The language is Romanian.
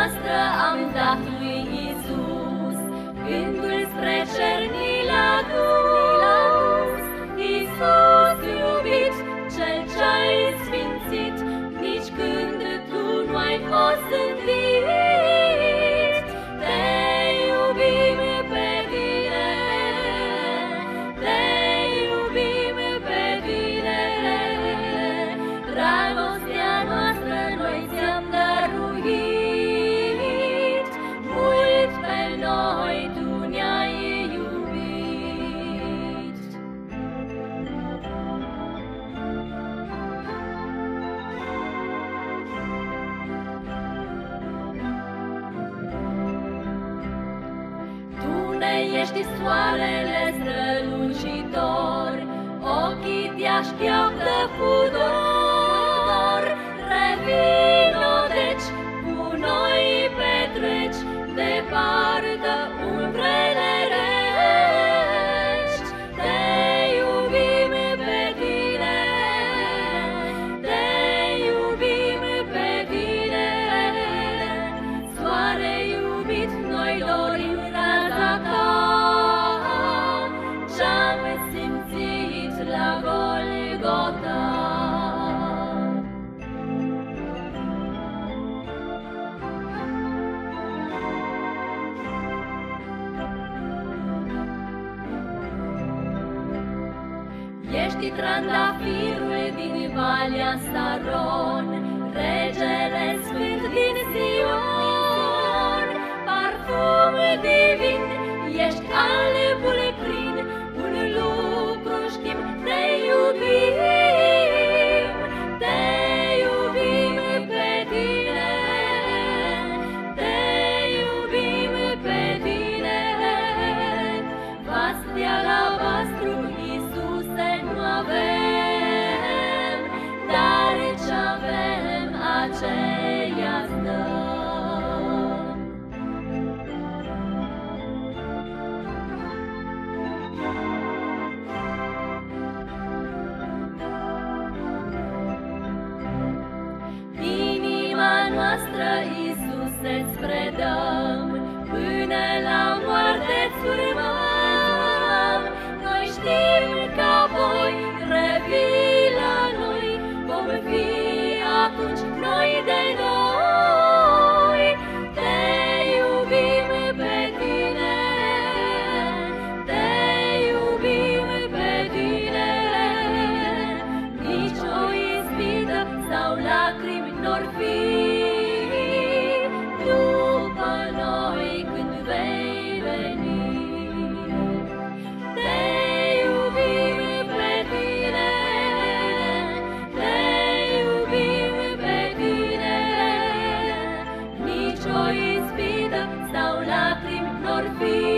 noastră am dat lui Isus, gândul spre cer ni l-a dus. Isus iubit, cel ce-ai sfințit, nici când tu nu ai fost învit. Ești soarele strălucitor, ochii te așteaptă cu dor. Revino deci, cu noi petreci, departă umbrele reci. Te iubim pe tine, te iubim pe tine, Soare iubit, noi dorim Ești trandafirul din Valea Saron, Regele Sfânt din Sion, Iisuse, îți predăm, Până la moarte îți urmăm. Noi știm că voi revii la noi, Vom fi atunci noi de noi. Te iubim pe tine, Te iubim pe tine, Nici o ispită sau lacrimi nor fi por.